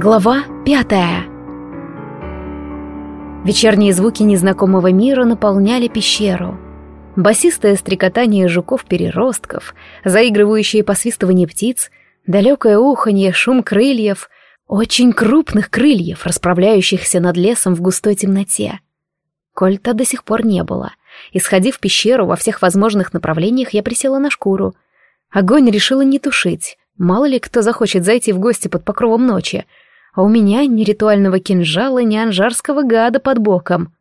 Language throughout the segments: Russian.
Глава пятая Вечерние звуки незнакомого мира наполняли пещеру. Басистое стрекотание жуков-переростков, заигрывающие посвистывание птиц, далекое уханье, шум крыльев, очень крупных крыльев, расправляющихся над лесом в густой темноте. Кольта до сих пор не было. Исходив в пещеру во всех возможных направлениях, я присела на шкуру. Огонь решила не тушить. Мало ли кто захочет зайти в гости под покровом ночи, а у меня ни ритуального кинжала, ни анжарского гада под боком.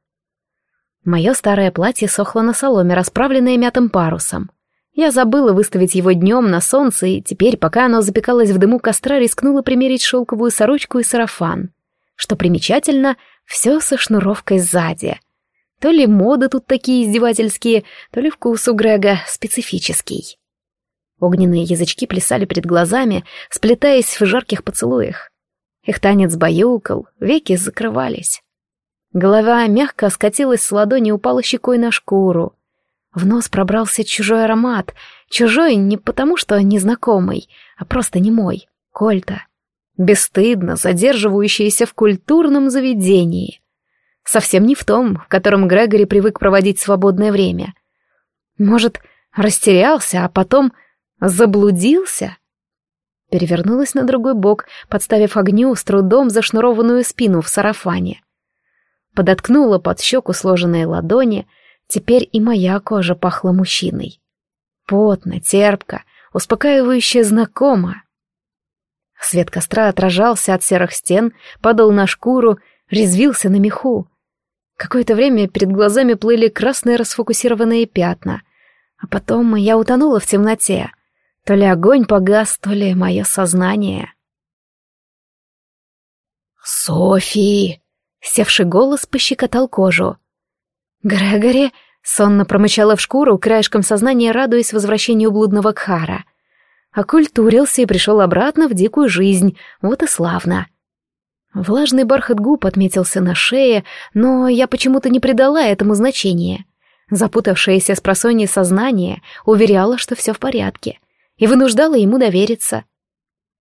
Мое старое платье сохло на соломе, расправленное мятым парусом. Я забыла выставить его днем на солнце, и теперь, пока оно запекалось в дыму костра, рискнула примерить шелковую сорочку и сарафан. Что примечательно, все со шнуровкой сзади. То ли моды тут такие издевательские, то ли вкус у Грега специфический. Огненные язычки плясали перед глазами, сплетаясь в жарких поцелуях. Их танец баюкал, веки закрывались. Голова мягко скатилась с ладони и упала щекой на шкуру. В нос пробрался чужой аромат. Чужой не потому, что незнакомый, а просто не мой. Кольта. Бесстыдно задерживающийся в культурном заведении. Совсем не в том, в котором Грегори привык проводить свободное время. Может, растерялся, а потом Заблудился? Перевернулась на другой бок, подставив огню с трудом зашнурованную спину в сарафане. Подоткнула под щеку сложенные ладони, теперь и моя кожа пахла мужчиной. Потно, терпко, успокаивающе знакомо. Свет костра отражался от серых стен, падал на шкуру, резвился на меху. Какое-то время перед глазами плыли красные расфокусированные пятна, а потом я утонула в темноте. То ли огонь погас, то ли мое сознание. «Софи!» — севший голос пощекотал кожу. «Грегори!» — сонно промычала в шкуру, краешком сознания радуясь возвращению блудного Кхара. Окультурился и пришел обратно в дикую жизнь, вот и славно. Влажный бархат губ отметился на шее, но я почему-то не придала этому значения. Запутавшееся с просонья сознание уверяло, что все в порядке — и вынуждала ему довериться.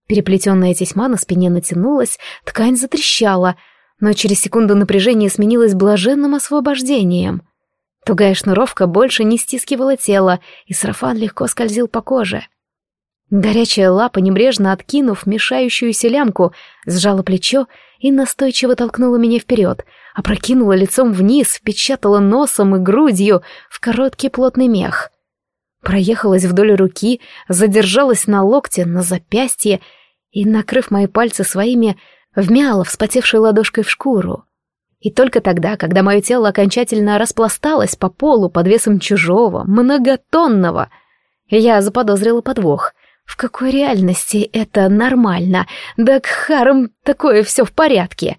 Переплетенная тесьма на спине натянулась, ткань затрещала, но через секунду напряжение сменилось блаженным освобождением. Тугая шнуровка больше не стискивала тело, и сарафан легко скользил по коже. Горячая лапа, небрежно откинув мешающуюся лямку, сжала плечо и настойчиво толкнула меня вперед, опрокинула лицом вниз, впечатала носом и грудью в короткий плотный мех проехалась вдоль руки, задержалась на локте, на запястье и, накрыв мои пальцы своими, вмяла вспотевшей ладошкой в шкуру. И только тогда, когда мое тело окончательно распласталось по полу под весом чужого, многотонного, я заподозрила подвох. В какой реальности это нормально? Да к харам такое все в порядке.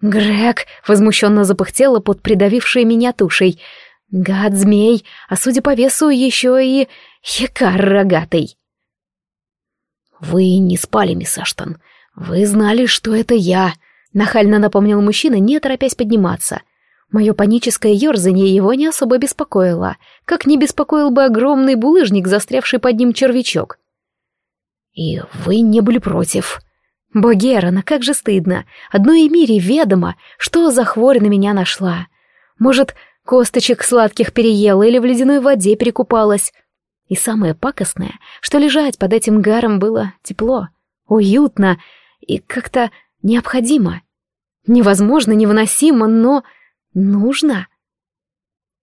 Грег возмущенно запыхтела под придавившей меня тушей — Гад-змей, а судя по весу, еще и хикар рогатый. «Вы не спали, мисс Аштон. Вы знали, что это я», — нахально напомнил мужчина, не торопясь подниматься. Мое паническое ерзание его не особо беспокоило, как не беспокоил бы огромный булыжник, застрявший под ним червячок. «И вы не были против», Богерана, как же стыдно. Одной Эмире ведомо, что за хворь на меня нашла. Может, Косточек сладких переела или в ледяной воде перекупалась. И самое пакостное, что лежать под этим гаром было тепло, уютно и как-то необходимо. Невозможно, невыносимо, но нужно.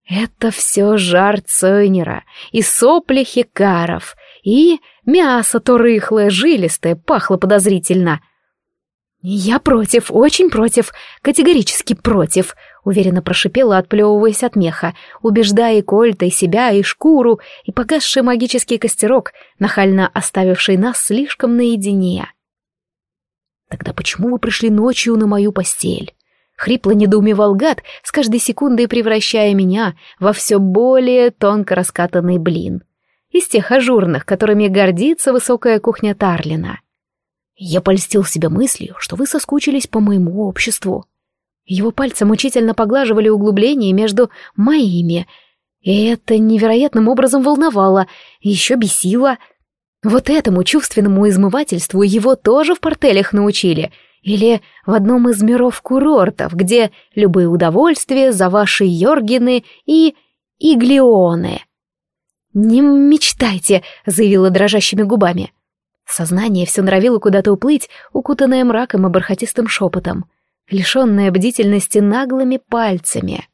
Это все жар Цойнера и сопли хикаров, и мясо то рыхлое, жилистое, пахло подозрительно. «Я против, очень против, категорически против», — уверенно прошипела, отплевываясь от меха, убеждая и Кольта, и себя, и шкуру, и погасший магический костерок, нахально оставивший нас слишком наедине. «Тогда почему вы пришли ночью на мою постель?» Хрипло недоумевал гад, с каждой секундой превращая меня во все более тонко раскатанный блин. Из тех ажурных, которыми гордится высокая кухня Тарлина. Я польстил себя мыслью, что вы соскучились по моему обществу. Его пальцы мучительно поглаживали углубление между моими, и это невероятным образом волновало, еще бесило. Вот этому чувственному измывательству его тоже в портелях научили, Или в одном из миров курортов, где любые удовольствия за ваши йоргины и иглионы. «Не мечтайте», — заявила дрожащими губами. Сознание все норовило куда-то уплыть, укутанное мраком и бархатистым шепотом, лишенное бдительности наглыми пальцами.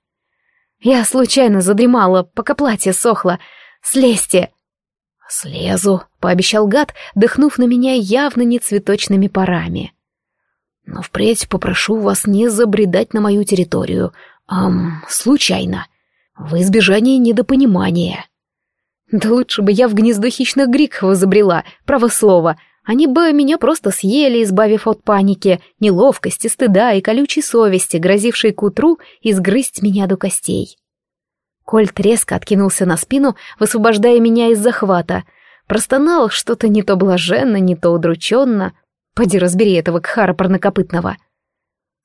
Я случайно задремала, пока платье сохло. Слезьте!» «Слезу», — пообещал гад, дыхнув на меня явно не цветочными парами. «Но впредь попрошу вас не забредать на мою территорию, ам, случайно, в избежание недопонимания». Да лучше бы я в гнездо хищных грикхов забрела, право слово. Они бы меня просто съели, избавив от паники, неловкости, стыда и колючей совести, грозившей к утру изгрызть меня до костей. Кольт резко откинулся на спину, высвобождая меня из захвата. Простонал что-то не то блаженно, не то удрученно. Поди разбери этого кхара парнокопытного.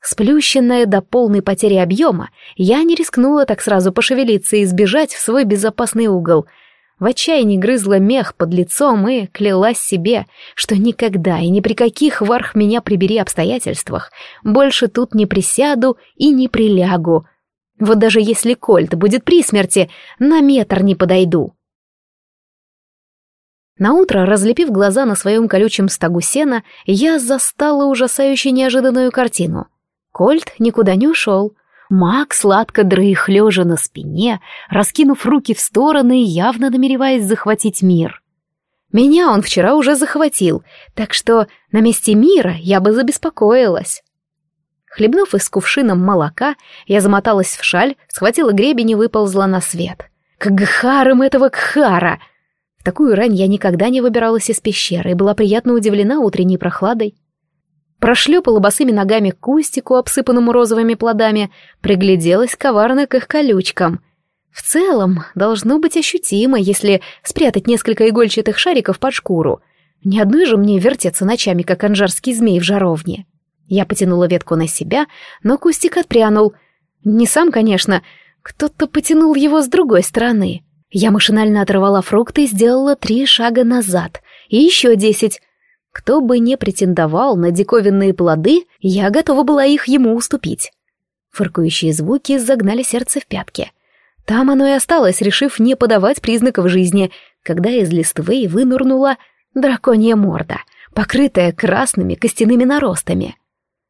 Сплющенная до полной потери объема, я не рискнула так сразу пошевелиться и сбежать в свой безопасный угол — в отчаянии грызла мех под лицом и клялась себе, что никогда и ни при каких варх меня прибери обстоятельствах больше тут не присяду и не прилягу. Вот даже если Кольт будет при смерти, на метр не подойду. Наутро, разлепив глаза на своем колючем стогу сена, я застала ужасающе неожиданную картину. Кольт никуда не ушел, Маг сладко дрых, лежа на спине, раскинув руки в стороны, явно намереваясь захватить мир. Меня он вчера уже захватил, так что на месте мира я бы забеспокоилась. Хлебнув из кувшином молока, я замоталась в шаль, схватила гребень и выползла на свет. К гхарам этого кхара! В такую рань я никогда не выбиралась из пещеры и была приятно удивлена утренней прохладой прошлепала босыми ногами кустику, обсыпанному розовыми плодами, пригляделась коварно к их колючкам. В целом, должно быть ощутимо, если спрятать несколько игольчатых шариков под шкуру. Ни одной же мне вертеться ночами, как анжарский змей в жаровне. Я потянула ветку на себя, но кустик отпрянул. Не сам, конечно, кто-то потянул его с другой стороны. Я машинально оторвала фрукты и сделала три шага назад. И еще десять. Кто бы не претендовал на диковинные плоды, я готова была их ему уступить. Фыркающие звуки загнали сердце в пятки. Там оно и осталось, решив не подавать признаков жизни, когда из листвы вынурнула драконья морда, покрытая красными костяными наростами.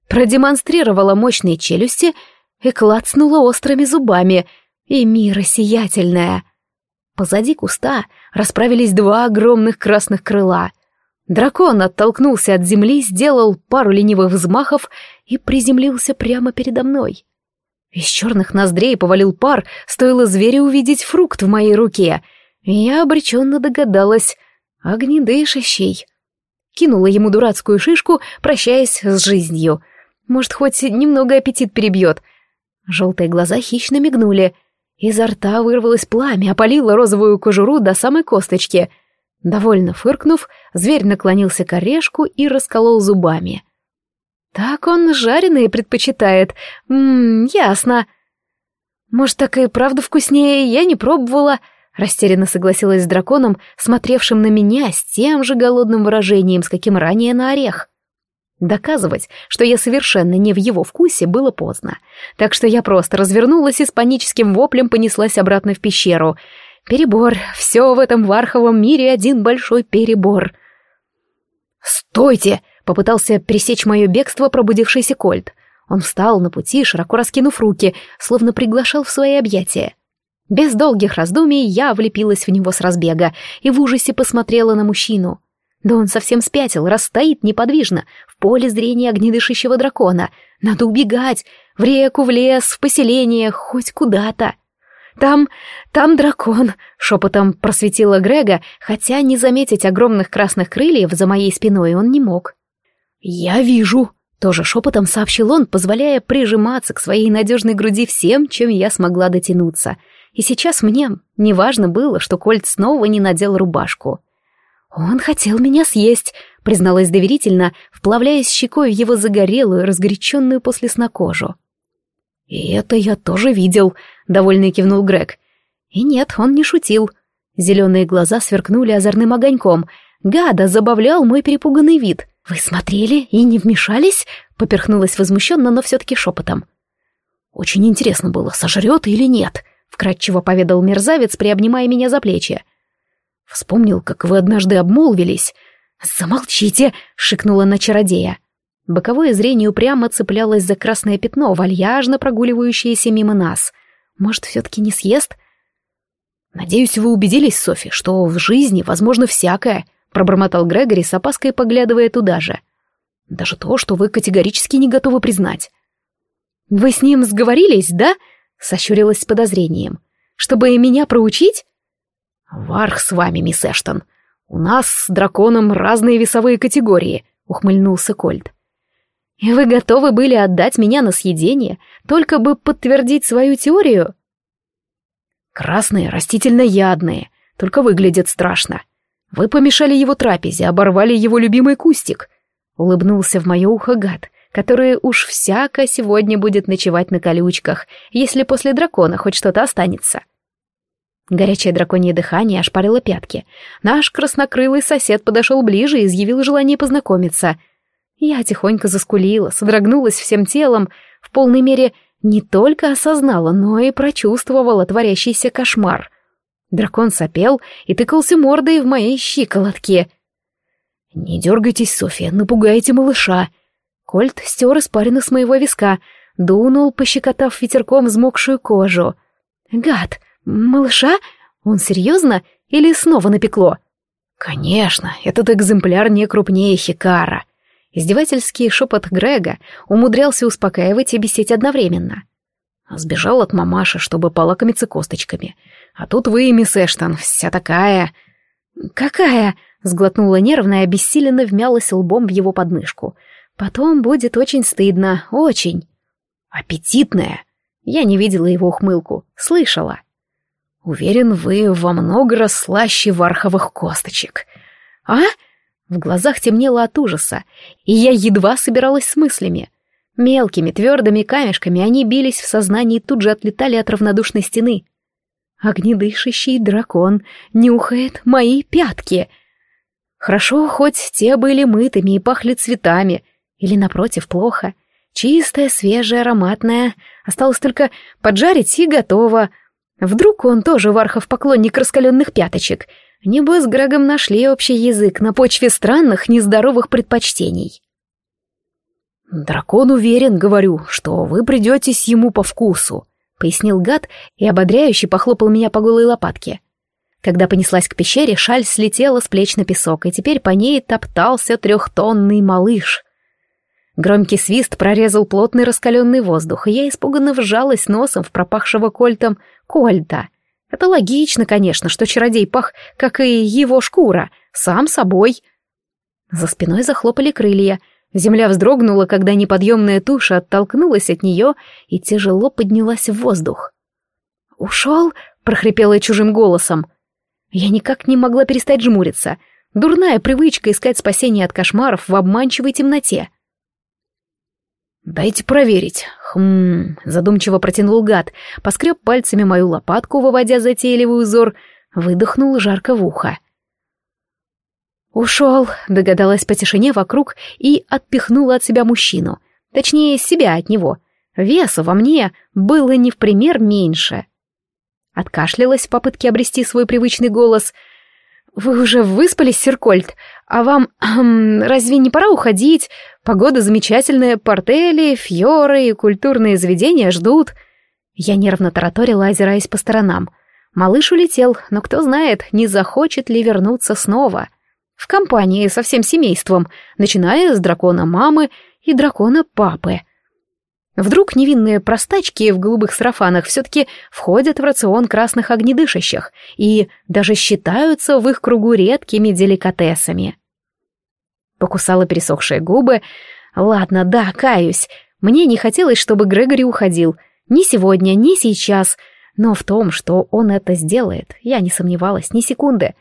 Продемонстрировала мощные челюсти и клацнула острыми зубами, и мира сиятельная. Позади куста расправились два огромных красных крыла — Дракон оттолкнулся от земли, сделал пару ленивых взмахов и приземлился прямо передо мной. Из черных ноздрей повалил пар, стоило зверю увидеть фрукт в моей руке. Я обреченно догадалась. Огнедышащий. Кинула ему дурацкую шишку, прощаясь с жизнью. Может, хоть немного аппетит перебьет. Желтые глаза хищно мигнули. Изо рта вырвалось пламя, опалило розовую кожуру до самой косточки — Довольно фыркнув, зверь наклонился к орешку и расколол зубами. «Так он жареные предпочитает. Ммм, ясно. Может, так и правда вкуснее, я не пробовала», — растерянно согласилась с драконом, смотревшим на меня с тем же голодным выражением, с каким ранее на орех. Доказывать, что я совершенно не в его вкусе, было поздно, так что я просто развернулась и с паническим воплем понеслась обратно в пещеру — Перебор. Все в этом варховом мире один большой перебор. «Стойте!» — попытался пресечь мое бегство пробудившийся Кольт. Он встал на пути, широко раскинув руки, словно приглашал в свои объятия. Без долгих раздумий я влепилась в него с разбега и в ужасе посмотрела на мужчину. Да он совсем спятил, расстоит неподвижно, в поле зрения огнедышащего дракона. Надо убегать, в реку, в лес, в поселение, хоть куда-то. «Там... там дракон», — шепотом просветила Грега, хотя не заметить огромных красных крыльев за моей спиной он не мог. «Я вижу», — тоже шепотом сообщил он, позволяя прижиматься к своей надежной груди всем, чем я смогла дотянуться. И сейчас мне неважно было, что Кольт снова не надел рубашку. «Он хотел меня съесть», — призналась доверительно, вплавляясь щекой в его загорелую, разгоряченную после сна кожу. «И это я тоже видел», — довольно кивнул Грег. И нет, он не шутил. Зеленые глаза сверкнули озорным огоньком. Гада забавлял мой перепуганный вид. «Вы смотрели и не вмешались?» — поперхнулась возмущенно, но все-таки шепотом. «Очень интересно было, сожрет или нет», — вкратчиво поведал мерзавец, приобнимая меня за плечи. «Вспомнил, как вы однажды обмолвились». «Замолчите!» — шикнула на чародея. Боковое зрение упрямо цеплялось за красное пятно, вальяжно прогуливающееся мимо нас. Может, все-таки не съест? «Надеюсь, вы убедились, Софи, что в жизни возможно всякое», — пробормотал Грегори с опаской, поглядывая туда же. «Даже то, что вы категорически не готовы признать». «Вы с ним сговорились, да?» — сощурилась с подозрением. «Чтобы меня проучить?» «Варх с вами, мисс Эштон. У нас с драконом разные весовые категории», — ухмыльнулся Кольт. «И вы готовы были отдать меня на съедение, только бы подтвердить свою теорию?» «Красные растительно-ядные, только выглядят страшно. Вы помешали его трапезе, оборвали его любимый кустик», — улыбнулся в мое ухо гад, который уж всяко сегодня будет ночевать на колючках, если после дракона хоть что-то останется. Горячее драконье дыхание ошпарило пятки. Наш краснокрылый сосед подошел ближе и изъявил желание познакомиться — я тихонько заскулила, содрогнулась всем телом, в полной мере не только осознала, но и прочувствовала творящийся кошмар. Дракон сопел и тыкался мордой в моей щиколотке. «Не дергайтесь, Софья, напугаете малыша!» Кольт стер испарину с моего виска, дунул, пощекотав ветерком взмокшую кожу. «Гад! Малыша? Он серьезно? Или снова напекло?» «Конечно, этот экземпляр не крупнее Хикара. Издевательский шепот Грега умудрялся успокаивать и бесить одновременно. Сбежал от мамаши, чтобы полакомиться косточками. А тут вы, мисс Эштон, вся такая... «Какая?» — сглотнула нервно и обессиленно вмялась лбом в его подмышку. «Потом будет очень стыдно, очень». «Аппетитная!» Я не видела его ухмылку, слышала. «Уверен, вы во много раз слаще варховых косточек». «А?» В глазах темнело от ужаса, и я едва собиралась с мыслями. Мелкими твердыми камешками они бились в сознании и тут же отлетали от равнодушной стены. Огнедышащий дракон нюхает мои пятки. Хорошо, хоть те были мытыми и пахли цветами, или, напротив, плохо. Чистая, свежая, ароматная. Осталось только поджарить и готово. Вдруг он тоже вархов поклонник раскаленных пяточек — Небо с Грегом нашли общий язык на почве странных, нездоровых предпочтений. «Дракон уверен, говорю, что вы придетесь ему по вкусу», — пояснил гад и ободряюще похлопал меня по голой лопатке. Когда понеслась к пещере, шаль слетела с плеч на песок, и теперь по ней топтался трехтонный малыш. Громкий свист прорезал плотный раскаленный воздух, и я испуганно вжалась носом в пропахшего кольтом кольта — это логично, конечно, что чародей пах, как и его шкура, сам собой. За спиной захлопали крылья. Земля вздрогнула, когда неподъемная туша оттолкнулась от нее и тяжело поднялась в воздух. «Ушел?» — прохрипела чужим голосом. Я никак не могла перестать жмуриться. Дурная привычка искать спасение от кошмаров в обманчивой темноте. «Дайте проверить. Хм...» — задумчиво протянул гад, поскреб пальцами мою лопатку, выводя затейливый узор, выдохнул жарко в ухо. «Ушел», — догадалась по тишине вокруг и отпихнула от себя мужчину. Точнее, себя от него. Веса во мне было не в пример меньше. Откашлялась в попытке обрести свой привычный голос — «Вы уже выспались, Серкольд? А вам эм, разве не пора уходить? Погода замечательная, портели, фьоры и культурные заведения ждут». Я нервно тараторила, озираясь по сторонам. Малыш улетел, но кто знает, не захочет ли вернуться снова. В компании со всем семейством, начиная с дракона мамы и дракона папы. Вдруг невинные простачки в голубых сарафанах все-таки входят в рацион красных огнедышащих и даже считаются в их кругу редкими деликатесами. Покусала пересохшие губы. Ладно, да, каюсь. Мне не хотелось, чтобы Грегори уходил. Ни сегодня, ни сейчас. Но в том, что он это сделает, я не сомневалась ни секунды.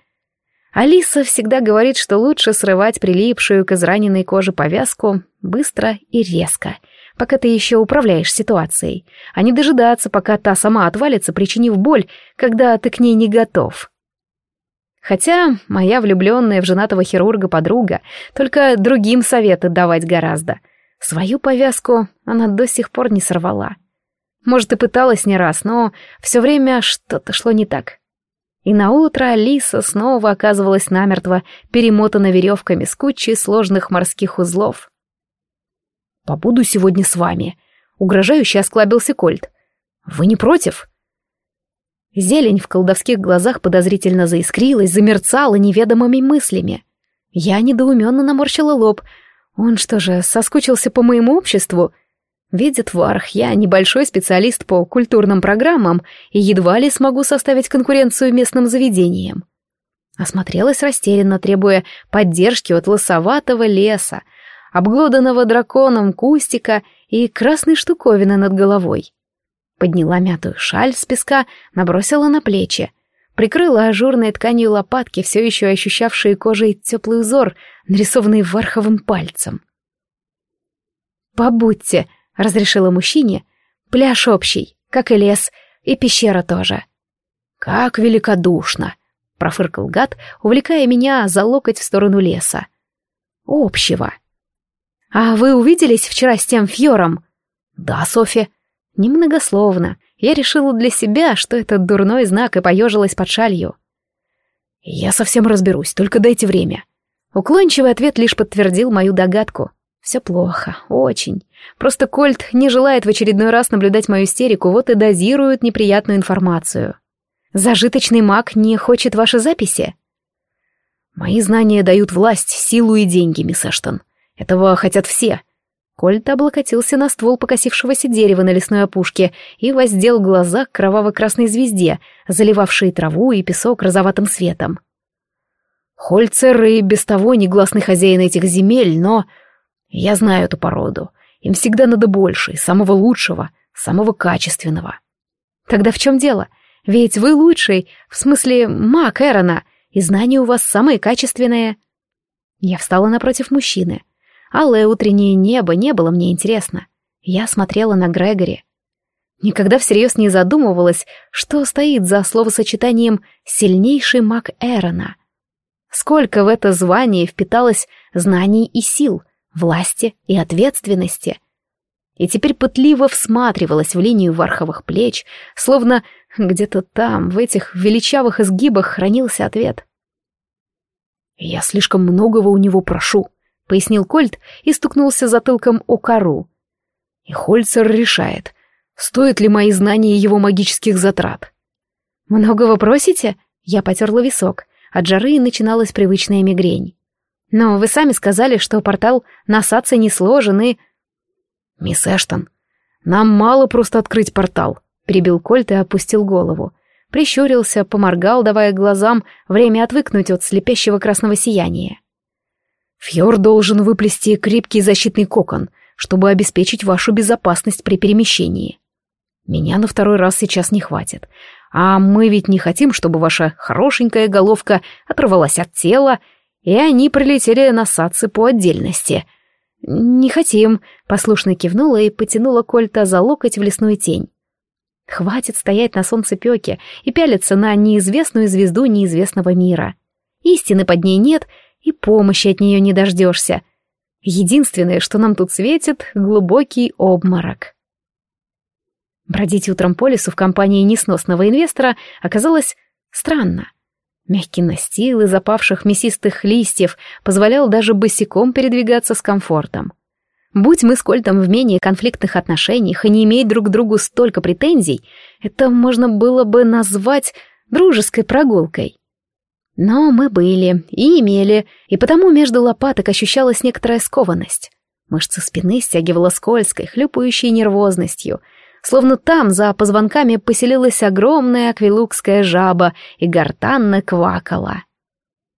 Алиса всегда говорит, что лучше срывать прилипшую к израненной коже повязку быстро и резко — пока ты еще управляешь ситуацией, а не дожидаться, пока та сама отвалится, причинив боль, когда ты к ней не готов. Хотя моя влюбленная в женатого хирурга подруга только другим советы давать гораздо. Свою повязку она до сих пор не сорвала. Может, и пыталась не раз, но все время что-то шло не так. И на утро Алиса снова оказывалась намертво перемотана веревками с кучей сложных морских узлов. «Побуду сегодня с вами», — угрожающе осклабился Кольт. «Вы не против?» Зелень в колдовских глазах подозрительно заискрилась, замерцала неведомыми мыслями. Я недоуменно наморщила лоб. Он что же, соскучился по моему обществу? Видит Варх, я небольшой специалист по культурным программам и едва ли смогу составить конкуренцию местным заведениям. Осмотрелась растерянно, требуя поддержки от лосоватого леса, обглоданного драконом кустика и красной штуковины над головой. Подняла мятую шаль с песка, набросила на плечи. Прикрыла ажурной тканью лопатки, все еще ощущавшие кожей теплый узор, нарисованный варховым пальцем. «Побудьте», — разрешила мужчине, — «пляж общий, как и лес, и пещера тоже». «Как великодушно!» — профыркал гад, увлекая меня за локоть в сторону леса. «Общего». «А вы увиделись вчера с тем Фьором?» «Да, Софья», Немногословно. Я решила для себя, что это дурной знак, и поежилась под шалью. «Я совсем разберусь, только дайте время». Уклончивый ответ лишь подтвердил мою догадку. Все плохо, очень. Просто Кольт не желает в очередной раз наблюдать мою истерику, вот и дозирует неприятную информацию. Зажиточный маг не хочет ваши записи? Мои знания дают власть, силу и деньги, мисс Эштон. Этого хотят все. Кольт облокотился на ствол покосившегося дерева на лесной опушке и воздел глаза к кроваво-красной звезде, заливавшей траву и песок розоватым светом. Хольцер и без того негласный хозяин этих земель, но... Я знаю эту породу. Им всегда надо больше, самого лучшего, самого качественного. Тогда в чем дело? Ведь вы лучший, в смысле маг Эрона, и знания у вас самые качественные. Я встала напротив мужчины — Алое утреннее небо не было мне интересно. Я смотрела на Грегори. Никогда всерьез не задумывалась, что стоит за словосочетанием «сильнейший маг Эрона». Сколько в это звание впиталось знаний и сил, власти и ответственности. И теперь пытливо всматривалась в линию варховых плеч, словно где-то там, в этих величавых изгибах, хранился ответ. «Я слишком многого у него прошу», пояснил Кольт и стукнулся затылком о кору. И Хольцер решает, стоит ли мои знания его магических затрат. «Много вы просите?» Я потерла висок. От жары начиналась привычная мигрень. «Но вы сами сказали, что портал на Саце не сложен и...» «Мисс Эштон, нам мало просто открыть портал», — прибил Кольт и опустил голову. Прищурился, поморгал, давая глазам время отвыкнуть от слепящего красного сияния. Фьор должен выплести крепкий защитный кокон, чтобы обеспечить вашу безопасность при перемещении. Меня на второй раз сейчас не хватит. А мы ведь не хотим, чтобы ваша хорошенькая головка оторвалась от тела, и они прилетели на садцы по отдельности. Не хотим, послушно кивнула и потянула Кольта за локоть в лесную тень. Хватит стоять на солнцепёке и пялиться на неизвестную звезду неизвестного мира. Истины под ней нет — и помощи от нее не дождешься. Единственное, что нам тут светит — глубокий обморок. Бродить утром по лесу в компании несносного инвестора оказалось странно. Мягкий настил из запавших мясистых листьев позволял даже босиком передвигаться с комфортом. Будь мы с Кольтом в менее конфликтных отношениях и не иметь друг к другу столько претензий, это можно было бы назвать дружеской прогулкой. Но мы были и имели, и потому между лопаток ощущалась некоторая скованность. Мышцы спины стягивала скользкой, хлюпающей нервозностью, словно там за позвонками поселилась огромная аквилукская жаба и гортанно квакала.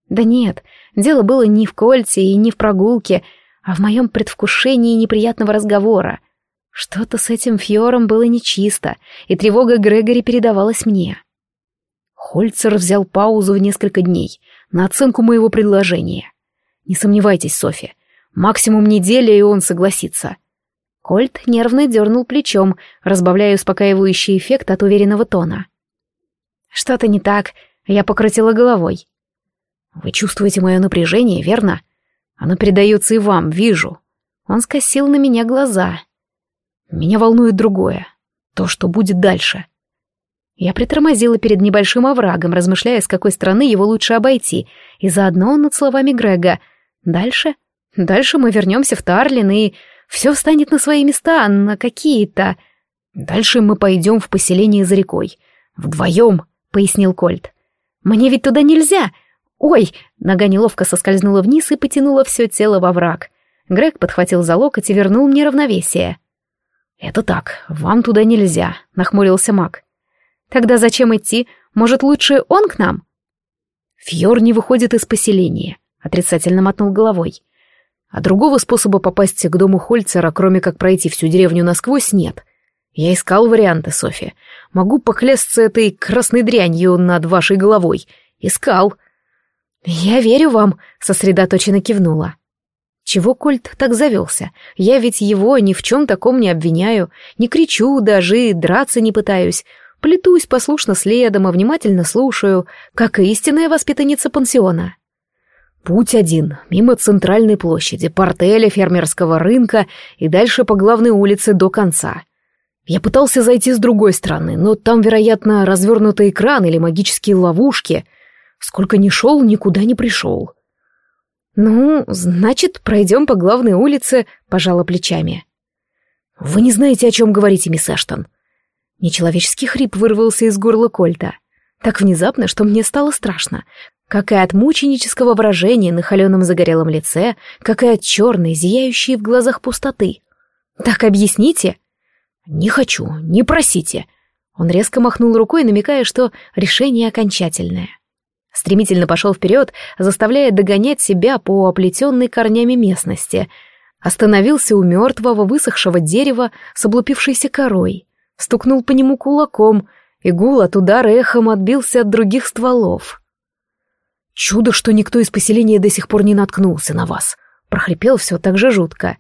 Да нет, дело было не в кольце и не в прогулке, а в моем предвкушении неприятного разговора. Что-то с этим фьором было нечисто, и тревога Грегори передавалась мне. Хольцер взял паузу в несколько дней на оценку моего предложения. Не сомневайтесь, Софи, максимум неделя, и он согласится. Кольт нервно дернул плечом, разбавляя успокаивающий эффект от уверенного тона. Что-то не так, я покрутила головой. Вы чувствуете мое напряжение, верно? Оно передается и вам, вижу. Он скосил на меня глаза. Меня волнует другое. То, что будет дальше. Я притормозила перед небольшим оврагом, размышляя, с какой стороны его лучше обойти, и заодно над словами Грега. Дальше? Дальше мы вернемся в Тарлин, и все встанет на свои места, на какие-то... Дальше мы пойдем в поселение за рекой. Вдвоем, — пояснил Кольт. Мне ведь туда нельзя. Ой, нога неловко соскользнула вниз и потянула все тело во враг. Грег подхватил за локоть и вернул мне равновесие. «Это так, вам туда нельзя», — нахмурился маг. «Тогда зачем идти? Может, лучше он к нам?» «Фьор не выходит из поселения», — отрицательно мотнул головой. «А другого способа попасть к дому Хольцера, кроме как пройти всю деревню насквозь, нет. Я искал варианты, Софи. Могу поклясться этой красной дрянью над вашей головой. Искал». «Я верю вам», — сосредоточенно кивнула. Чего Кольт так завелся? Я ведь его ни в чем таком не обвиняю, не кричу даже и драться не пытаюсь. Плетусь послушно следом и внимательно слушаю, как истинная воспитанница пансиона. Путь один, мимо центральной площади, портеля, фермерского рынка и дальше по главной улице до конца. Я пытался зайти с другой стороны, но там, вероятно, развернутый экран или магические ловушки. Сколько ни шел, никуда не пришел. «Ну, значит, пройдем по главной улице», — пожала плечами. «Вы не знаете, о чем говорите, мисс Эштон». Нечеловеческий хрип вырвался из горла Кольта. Так внезапно, что мне стало страшно. Как и от мученического выражения на холеном загорелом лице, как и от черной, зияющей в глазах пустоты. «Так объясните?» «Не хочу, не просите». Он резко махнул рукой, намекая, что решение окончательное. Стремительно пошел вперед, заставляя догонять себя по оплетенной корнями местности. Остановился у мертвого высохшего дерева с облупившейся корой. Стукнул по нему кулаком, и гул от удара эхом отбился от других стволов. «Чудо, что никто из поселения до сих пор не наткнулся на вас», — прохрипел все так же жутко.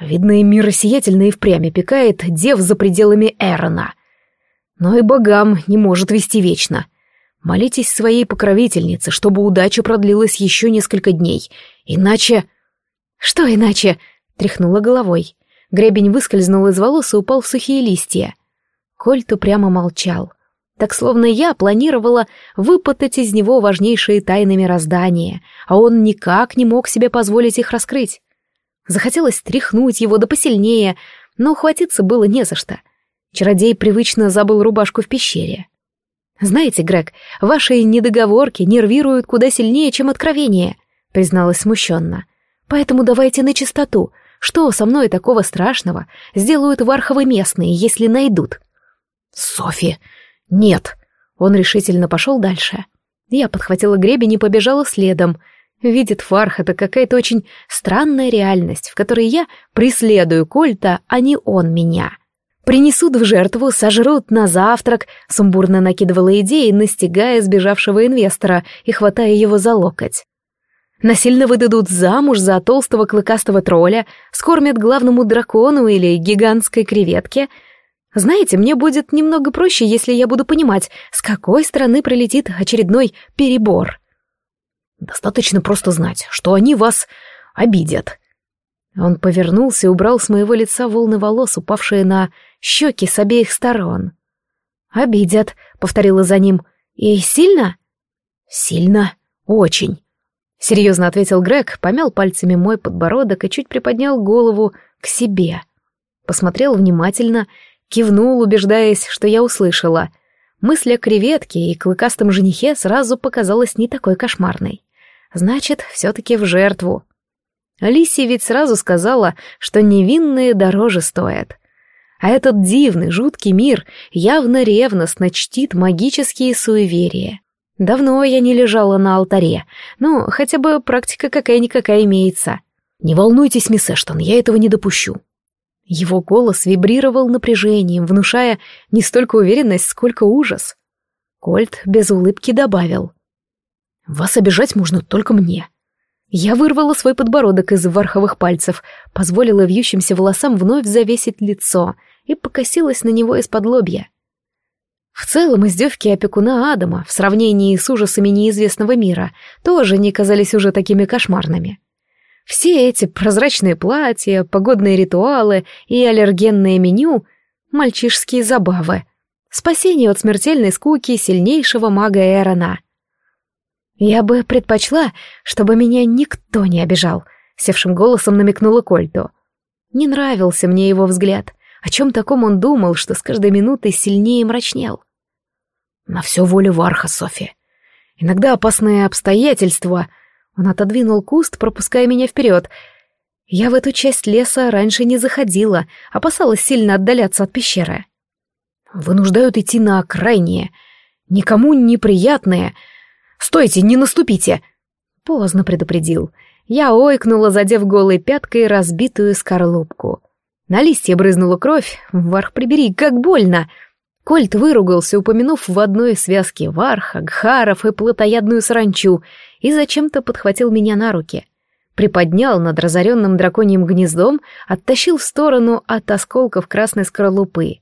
«Видно, и мир сиятельно впрямь опекает дев за пределами Эрона. Но и богам не может вести вечно». Молитесь своей покровительнице, чтобы удача продлилась еще несколько дней. Иначе... Что иначе? Тряхнула головой. Гребень выскользнул из волос и упал в сухие листья. Кольт упрямо молчал. Так словно я планировала выпытать из него важнейшие тайны мироздания, а он никак не мог себе позволить их раскрыть. Захотелось тряхнуть его да посильнее, но ухватиться было не за что. Чародей привычно забыл рубашку в пещере. «Знаете, Грег, ваши недоговорки нервируют куда сильнее, чем откровение», — призналась смущенно. «Поэтому давайте на чистоту. Что со мной такого страшного сделают варховы местные, если найдут?» «Софи, нет!» Он решительно пошел дальше. Я подхватила гребень и побежала следом. Видит Фарх, это какая-то очень странная реальность, в которой я преследую Кольта, а не он меня. Принесут в жертву, сожрут на завтрак, сумбурно накидывала идеи, настигая сбежавшего инвестора и хватая его за локоть. Насильно выдадут замуж за толстого клыкастого тролля, скормят главному дракону или гигантской креветке. Знаете, мне будет немного проще, если я буду понимать, с какой стороны прилетит очередной перебор. Достаточно просто знать, что они вас обидят. Он повернулся и убрал с моего лица волны волос, упавшие на щеки с обеих сторон. «Обидят», — повторила за ним. «И сильно?» «Сильно. Очень», — серьезно ответил Грег, помял пальцами мой подбородок и чуть приподнял голову к себе. Посмотрел внимательно, кивнул, убеждаясь, что я услышала. Мысль о креветке и клыкастом женихе сразу показалась не такой кошмарной. Значит, все-таки в жертву. Алисия ведь сразу сказала, что невинные дороже стоят. А этот дивный, жуткий мир явно ревностно чтит магические суеверия. Давно я не лежала на алтаре, но хотя бы практика какая-никакая имеется. Не волнуйтесь, мисс Эштон, я этого не допущу. Его голос вибрировал напряжением, внушая не столько уверенность, сколько ужас. Кольт без улыбки добавил. «Вас обижать можно только мне. Я вырвала свой подбородок из варховых пальцев, позволила вьющимся волосам вновь завесить лицо и покосилась на него из-под лобья. В целом, издевки опекуна Адама в сравнении с ужасами неизвестного мира тоже не казались уже такими кошмарными. Все эти прозрачные платья, погодные ритуалы и аллергенное меню — мальчишские забавы. Спасение от смертельной скуки сильнейшего мага Эрона. «Я бы предпочла, чтобы меня никто не обижал», — севшим голосом намекнула Кольту. Не нравился мне его взгляд. О чем таком он думал, что с каждой минутой сильнее мрачнел. На все волю Варха, Софи. Иногда опасные обстоятельства. Он отодвинул куст, пропуская меня вперед. Я в эту часть леса раньше не заходила, опасалась сильно отдаляться от пещеры. Вынуждают идти на окраине. Никому неприятные. Стойте, не наступите. Поздно предупредил. Я ойкнула, задев голой пяткой разбитую скорлупку. На листья брызнула кровь. Варх, прибери, как больно! Кольт выругался, упомянув в одной связке варха, гхаров и плотоядную саранчу, и зачем-то подхватил меня на руки. Приподнял над разоренным драконьим гнездом, оттащил в сторону от осколков красной скорлупы.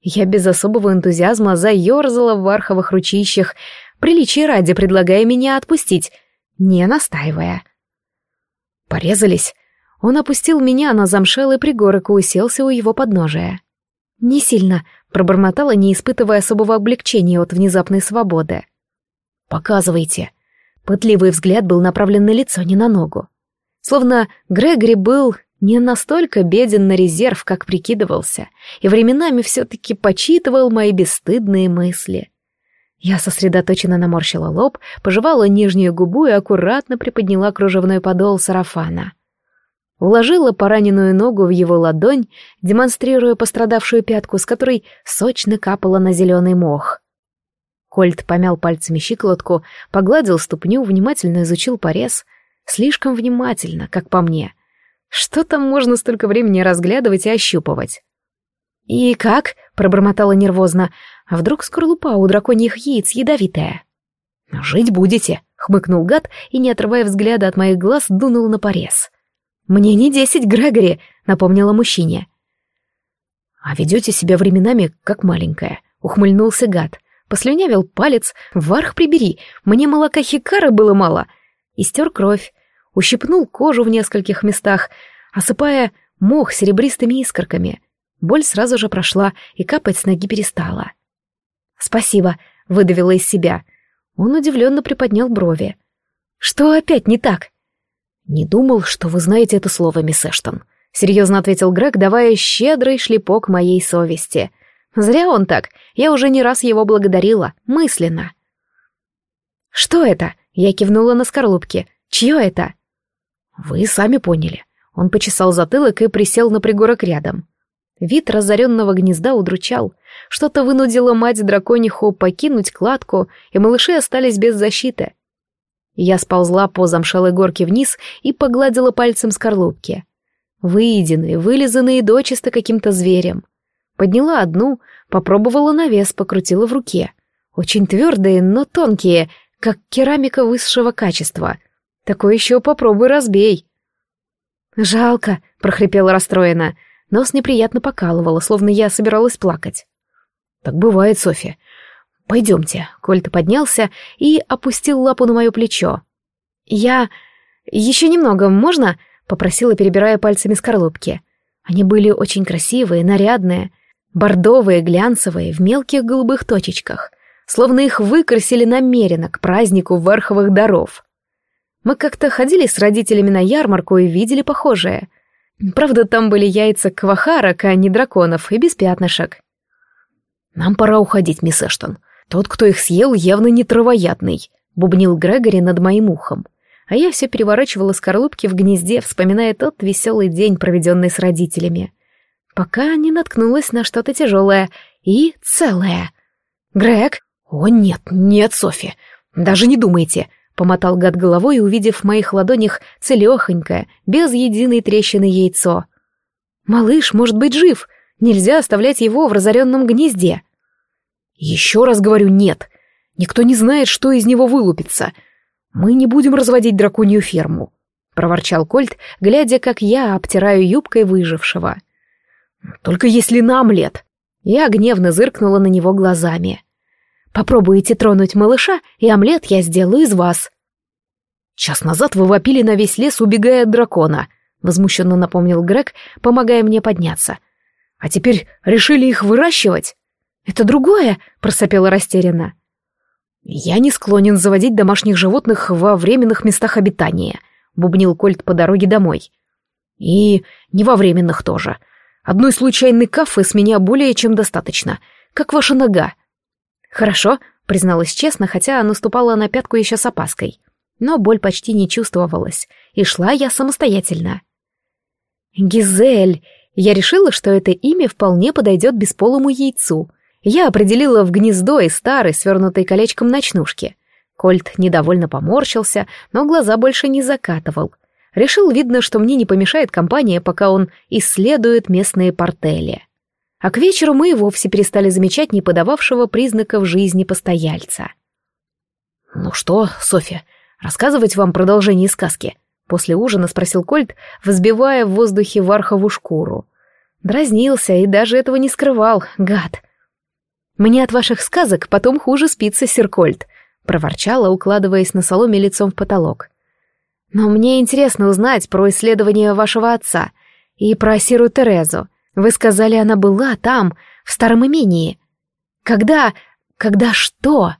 Я без особого энтузиазма заерзала в варховых ручищах, приличия ради предлагая меня отпустить, не настаивая. Порезались. Он опустил меня на замшелый пригорок и уселся у его подножия. «Не сильно», — пробормотала, не испытывая особого облегчения от внезапной свободы. «Показывайте». Пытливый взгляд был направлен на лицо, не на ногу. Словно Грегори был не настолько беден на резерв, как прикидывался, и временами все-таки почитывал мои бесстыдные мысли. Я сосредоточенно наморщила лоб, пожевала нижнюю губу и аккуратно приподняла кружевной подол сарафана. Уложила пораненную ногу в его ладонь, демонстрируя пострадавшую пятку, с которой сочно капала на зеленый мох. Кольт помял пальцами щиколотку, погладил ступню, внимательно изучил порез. Слишком внимательно, как по мне. Что там можно столько времени разглядывать и ощупывать? «И как?» — пробормотала нервозно. А вдруг скорлупа у драконьих яиц ядовитая? «Жить будете», — хмыкнул гад и, не отрывая взгляда от моих глаз, дунул на порез. «Мне не десять, Грегори», — напомнила мужчине. «А ведете себя временами, как маленькая», — ухмыльнулся гад. Послюнявил палец, варх прибери, мне молока хикара было мало. И стер кровь, ущипнул кожу в нескольких местах, осыпая мох серебристыми искорками. Боль сразу же прошла, и капать с ноги перестала. «Спасибо», — выдавила из себя. Он удивленно приподнял брови. «Что опять не так?» «Не думал, что вы знаете это слово, мисс Эштон», — серьезно ответил Грег, давая щедрый шлепок моей совести. «Зря он так. Я уже не раз его благодарила, мысленно». «Что это?» — я кивнула на скорлупки. «Чье это?» «Вы сами поняли». Он почесал затылок и присел на пригорок рядом. Вид разоренного гнезда удручал. Что-то вынудило мать дракониху покинуть кладку, и малыши остались без защиты. Я сползла по замшелой горке вниз и погладила пальцем скорлупки. Выеденные, вылизанные дочисто каким-то зверем. Подняла одну, попробовала на вес, покрутила в руке. Очень твердые, но тонкие, как керамика высшего качества. Такое еще попробуй разбей. «Жалко», — прохрипела расстроена, — Нос неприятно покалывало, словно я собиралась плакать. «Так бывает, Софья. Пойдемте». Кольт поднялся и опустил лапу на мое плечо. «Я... еще немного, можно?» — попросила, перебирая пальцами скорлупки. Они были очень красивые, нарядные, бордовые, глянцевые, в мелких голубых точечках, словно их выкрасили намеренно к празднику верховых даров. Мы как-то ходили с родителями на ярмарку и видели похожее — Правда, там были яйца квахарок, а не драконов, и без пятнышек. «Нам пора уходить, мисс Эштон. Тот, кто их съел, явно не травоядный», — бубнил Грегори над моим ухом. А я все переворачивала скорлупки в гнезде, вспоминая тот веселый день, проведенный с родителями. Пока не наткнулась на что-то тяжелое и целое. «Грег?» «О, нет, нет, Софи, даже не думайте», Помотал гад головой, увидев в моих ладонях целехонькое, без единой трещины яйцо. «Малыш может быть жив. Нельзя оставлять его в разоренном гнезде». «Еще раз говорю, нет. Никто не знает, что из него вылупится. Мы не будем разводить драконью ферму», — проворчал Кольт, глядя, как я обтираю юбкой выжившего. «Только если нам лет». Я гневно зыркнула на него глазами. «Попробуете тронуть малыша, и омлет я сделаю из вас». «Час назад вы вопили на весь лес, убегая от дракона», — возмущенно напомнил Грег, помогая мне подняться. «А теперь решили их выращивать?» «Это другое», — просопела растерянно. «Я не склонен заводить домашних животных во временных местах обитания», — бубнил Кольт по дороге домой. «И не во временных тоже. Одной случайной кафы с меня более чем достаточно. Как ваша нога?» «Хорошо», — призналась честно, хотя наступала на пятку еще с опаской. Но боль почти не чувствовалась, и шла я самостоятельно. «Гизель!» Я решила, что это имя вполне подойдет бесполому яйцу. Я определила в гнездо из старой, свернутой колечком ночнушки. Кольт недовольно поморщился, но глаза больше не закатывал. Решил, видно, что мне не помешает компания, пока он исследует местные портели. А к вечеру мы и вовсе перестали замечать не подававшего признаков жизни постояльца. «Ну что, Софья, рассказывать вам продолжение сказки?» После ужина спросил Кольт, взбивая в воздухе вархову шкуру. Дразнился и даже этого не скрывал, гад. «Мне от ваших сказок потом хуже спится, Серкольт», — проворчала, укладываясь на соломе лицом в потолок. «Но мне интересно узнать про исследование вашего отца и про Сиру Терезу. Вы сказали, она была там, в старом имении. Когда... когда что?»